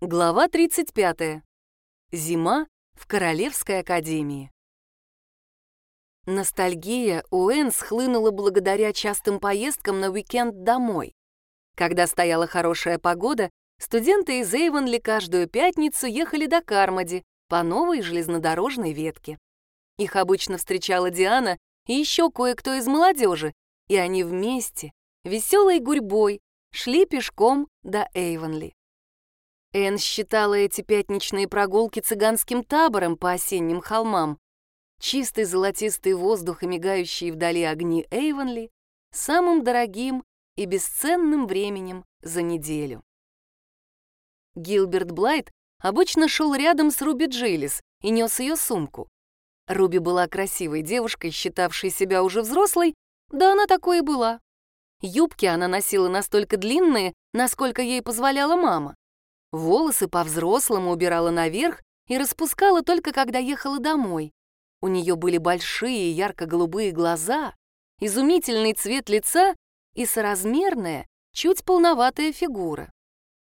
Глава 35. Зима в Королевской академии. Ностальгия у Энн схлынула благодаря частым поездкам на уикенд домой. Когда стояла хорошая погода, студенты из Эйвонли каждую пятницу ехали до Кармоди по новой железнодорожной ветке. Их обычно встречала Диана и еще кое-кто из молодежи, и они вместе, веселой гурьбой, шли пешком до Эйвонли. Энн считала эти пятничные прогулки цыганским табором по осенним холмам, чистый золотистый воздух и мигающие вдали огни Эйвонли самым дорогим и бесценным временем за неделю. Гилберт Блайт обычно шел рядом с Руби Джейлис и нес ее сумку. Руби была красивой девушкой, считавшей себя уже взрослой, да она такой и была. Юбки она носила настолько длинные, насколько ей позволяла мама. Волосы по-взрослому убирала наверх и распускала только когда ехала домой. У нее были большие ярко-голубые глаза, изумительный цвет лица и соразмерная, чуть полноватая фигура.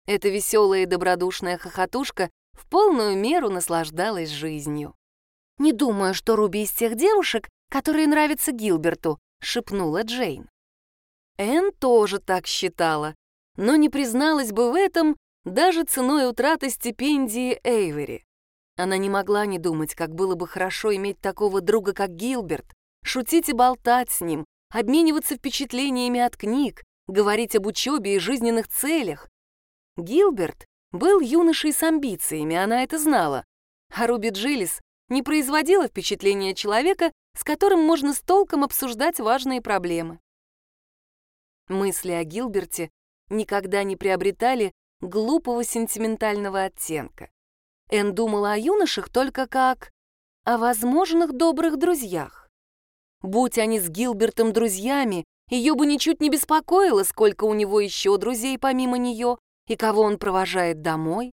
Эта веселая и добродушная хохотушка в полную меру наслаждалась жизнью. «Не думаю, что Руби из тех девушек, которые нравятся Гилберту», — шепнула Джейн. Энн тоже так считала, но не призналась бы в этом даже ценой утраты стипендии Эйвери. Она не могла не думать, как было бы хорошо иметь такого друга, как Гилберт, шутить и болтать с ним, обмениваться впечатлениями от книг, говорить об учебе и жизненных целях. Гилберт был юношей с амбициями, она это знала, а Руби Джилlis не производила впечатления человека, с которым можно с толком обсуждать важные проблемы. Мысли о Гилберте никогда не приобретали глупого сентиментального оттенка. Эн думала о юношах только как о возможных добрых друзьях. Будь они с Гилбертом друзьями, ее бы ничуть не беспокоило, сколько у него еще друзей помимо нее и кого он провожает домой.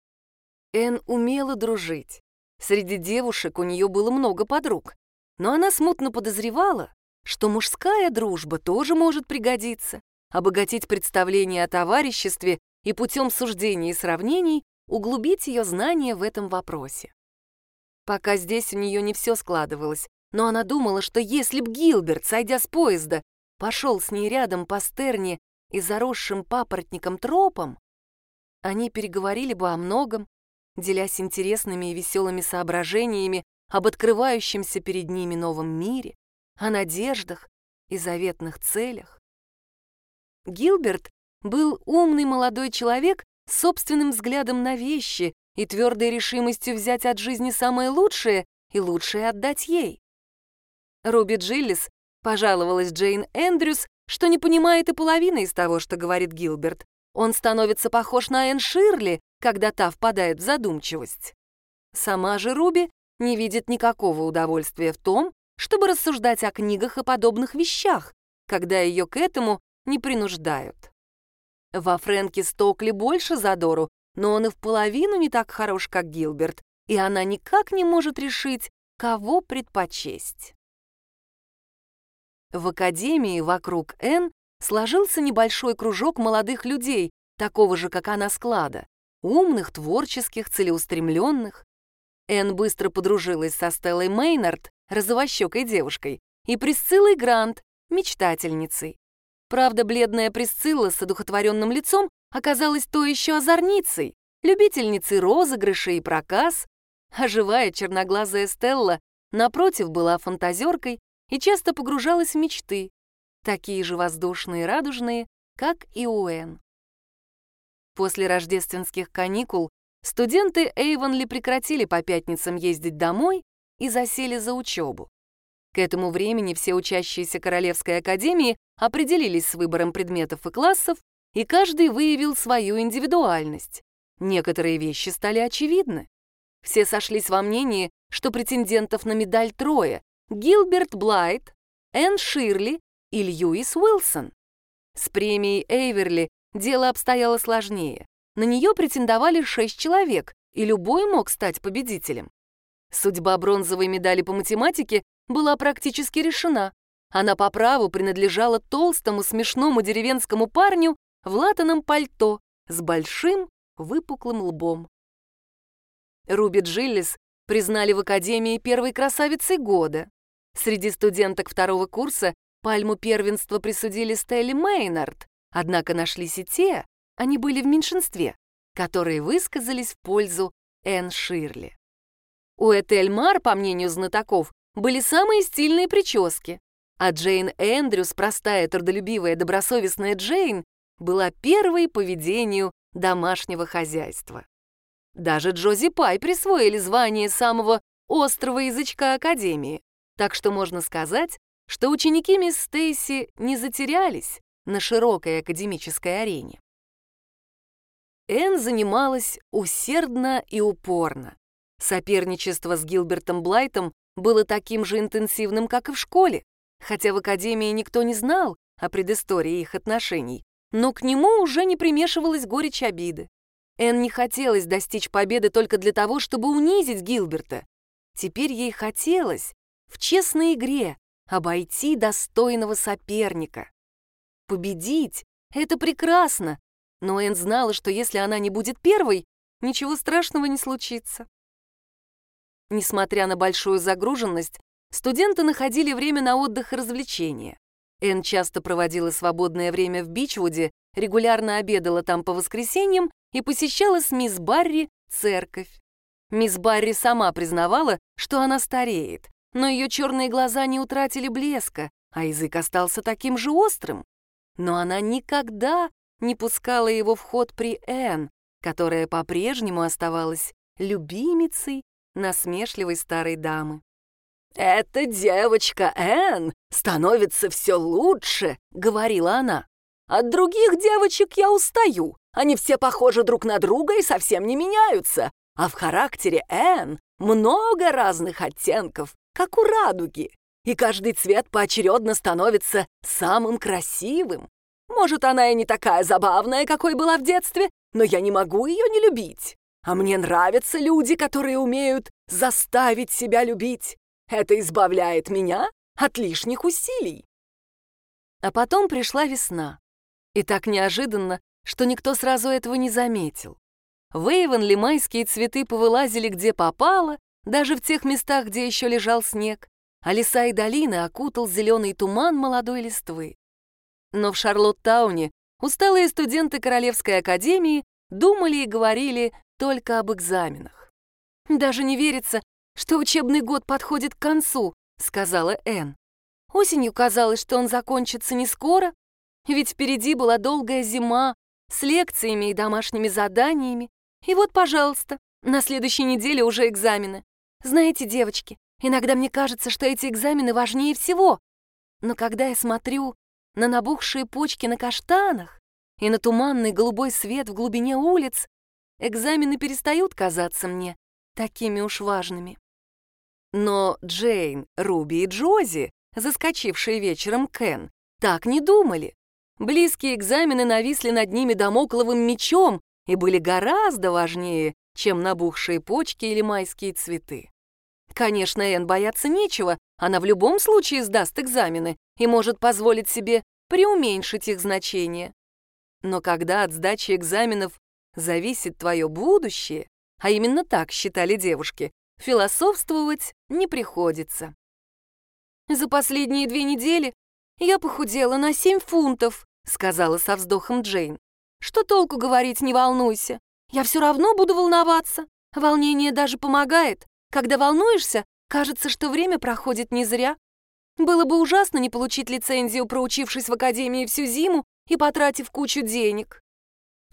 Эн умела дружить. Среди девушек у нее было много подруг, но она смутно подозревала, что мужская дружба тоже может пригодиться, обогатить представление о товариществе и путем суждений и сравнений углубить ее знания в этом вопросе. Пока здесь у нее не все складывалось, но она думала, что если б Гилберт, сойдя с поезда, пошел с ней рядом по стерне и заросшим папоротником тропом, они переговорили бы о многом, делясь интересными и веселыми соображениями об открывающемся перед ними новом мире, о надеждах и заветных целях. Гилберт был умный молодой человек с собственным взглядом на вещи и твердой решимостью взять от жизни самое лучшее и лучшее отдать ей. Руби Джиллис пожаловалась Джейн Эндрюс, что не понимает и половины из того, что говорит Гилберт. Он становится похож на Энн Ширли, когда та впадает в задумчивость. Сама же Руби не видит никакого удовольствия в том, чтобы рассуждать о книгах и подобных вещах, когда ее к этому не принуждают. Во Фрэнке Стокли больше задору, но он и в половину не так хорош, как Гилберт, и она никак не может решить, кого предпочесть. В академии вокруг Энн сложился небольшой кружок молодых людей, такого же, как она склада, умных, творческих, целеустремленных. Энн быстро подружилась со Стеллой Мейнард, розовощекой девушкой, и Присциллой Грант, мечтательницей. Правда, бледная Присцилла с одухотворенным лицом оказалась то еще озорницей, любительницей розыгрышей и проказ, а живая черноглазая Стелла, напротив, была фантазеркой и часто погружалась в мечты, такие же воздушные и радужные, как и Уэн. После рождественских каникул студенты Эйвонли прекратили по пятницам ездить домой и засели за учебу. К этому времени все учащиеся Королевской академии определились с выбором предметов и классов, и каждый выявил свою индивидуальность. Некоторые вещи стали очевидны. Все сошлись во мнении, что претендентов на медаль трое — Гилберт Блайт, Энн Ширли и Льюис Уилсон. С премией Эйверли дело обстояло сложнее. На нее претендовали шесть человек, и любой мог стать победителем. Судьба бронзовой медали по математике была практически решена. Она по праву принадлежала толстому смешному деревенскому парню в латаном пальто с большим выпуклым лбом. Руби Джиллис признали в Академии первой красавицей года. Среди студенток второго курса пальму первенства присудили Стелли Мейнард, однако нашлись и те, они были в меньшинстве, которые высказались в пользу Энн Ширли. У Этель Мар, по мнению знатоков, были самые стильные прически, а Джейн Эндрюс, простая, трудолюбивая, добросовестная Джейн, была первой по ведению домашнего хозяйства. Даже Джози Пай присвоили звание самого острого язычка Академии, так что можно сказать, что ученики мисс Стейси не затерялись на широкой академической арене. Энн занималась усердно и упорно. Соперничество с Гилбертом Блайтом было таким же интенсивным, как и в школе, хотя в академии никто не знал о предыстории их отношений, но к нему уже не примешивалась горечь обиды. Энн не хотелось достичь победы только для того, чтобы унизить Гилберта. Теперь ей хотелось в честной игре обойти достойного соперника. Победить — это прекрасно, но Энн знала, что если она не будет первой, ничего страшного не случится. Несмотря на большую загруженность, студенты находили время на отдых и развлечения. Энн часто проводила свободное время в Бичвуде, регулярно обедала там по воскресеньям и посещала с мисс Барри церковь. Мисс Барри сама признавала, что она стареет, но ее черные глаза не утратили блеска, а язык остался таким же острым. Но она никогда не пускала его в ход при Энн, которая по-прежнему оставалась любимицей насмешливой старой дамы. «Эта девочка Энн становится все лучше», — говорила она. «От других девочек я устаю. Они все похожи друг на друга и совсем не меняются. А в характере Энн много разных оттенков, как у радуги. И каждый цвет поочередно становится самым красивым. Может, она и не такая забавная, какой была в детстве, но я не могу ее не любить. А мне нравятся люди, которые умеют заставить себя любить. Это избавляет меня от лишних усилий. А потом пришла весна. И так неожиданно, что никто сразу этого не заметил. В Эйвенли майские цветы повылазили где попало, даже в тех местах, где еще лежал снег, а леса и долины окутал зеленый туман молодой листвы. Но в Шарлоттауне усталые студенты Королевской академии думали и говорили только об экзаменах. «Даже не верится, что учебный год подходит к концу», — сказала Энн. Осенью казалось, что он закончится не скоро, ведь впереди была долгая зима с лекциями и домашними заданиями. И вот, пожалуйста, на следующей неделе уже экзамены. Знаете, девочки, иногда мне кажется, что эти экзамены важнее всего. Но когда я смотрю на набухшие почки на каштанах и на туманный голубой свет в глубине улиц, экзамены перестают казаться мне такими уж важными. Но Джейн, Руби и Джози, заскочившие вечером Кен, так не думали. Близкие экзамены нависли над ними домокловым мечом и были гораздо важнее, чем набухшие почки или майские цветы. Конечно, Энн бояться нечего, она в любом случае сдаст экзамены и может позволить себе преуменьшить их значение. Но когда от сдачи экзаменов зависит твое будущее, а именно так считали девушки, философствовать не приходится. «За последние две недели я похудела на семь фунтов», сказала со вздохом Джейн. «Что толку говорить, не волнуйся? Я все равно буду волноваться. Волнение даже помогает. Когда волнуешься, кажется, что время проходит не зря. Было бы ужасно не получить лицензию, проучившись в академии всю зиму и потратив кучу денег.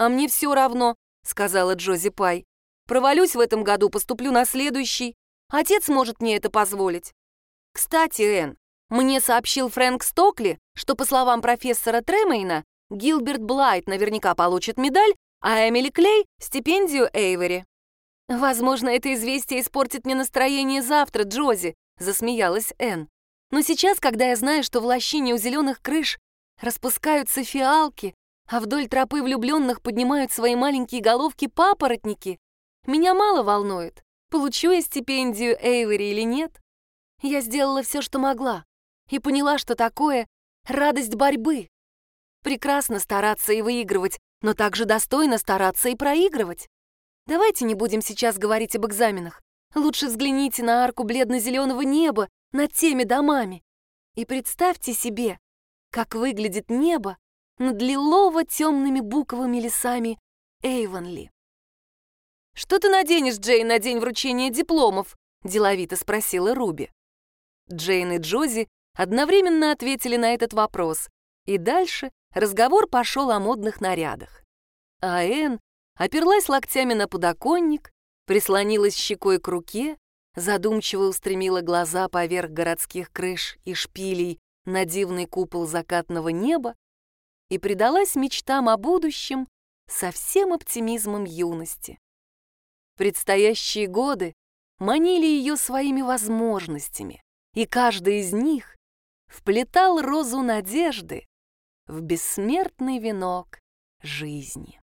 «А мне все равно», — сказала Джози Пай. «Провалюсь в этом году, поступлю на следующий. Отец может мне это позволить. Кстати, Энн, мне сообщил Фрэнк Стокли, что, по словам профессора Тремейна, Гилберт Блайт наверняка получит медаль, а Эмили Клей — стипендию Эйвери. «Возможно, это известие испортит мне настроение завтра, Джози», — засмеялась Энн. «Но сейчас, когда я знаю, что в лощине у зеленых крыш распускаются фиалки, а вдоль тропы влюбленных поднимают свои маленькие головки папоротники, меня мало волнует, получу я стипендию Эйвери или нет. Я сделала все, что могла, и поняла, что такое радость борьбы. Прекрасно стараться и выигрывать, но также достойно стараться и проигрывать. Давайте не будем сейчас говорить об экзаменах. Лучше взгляните на арку бледно-зеленого неба над теми домами. И представьте себе, как выглядит небо над лилово-темными буковыми лесами Эйвонли. «Что ты наденешь, Джейн, на день вручения дипломов?» — деловито спросила Руби. Джейн и Джози одновременно ответили на этот вопрос, и дальше разговор пошел о модных нарядах. А Энн оперлась локтями на подоконник, прислонилась щекой к руке, задумчиво устремила глаза поверх городских крыш и шпилей на дивный купол закатного неба и предалась мечтам о будущем со всем оптимизмом юности. Предстоящие годы манили ее своими возможностями, и каждый из них вплетал розу надежды в бессмертный венок жизни.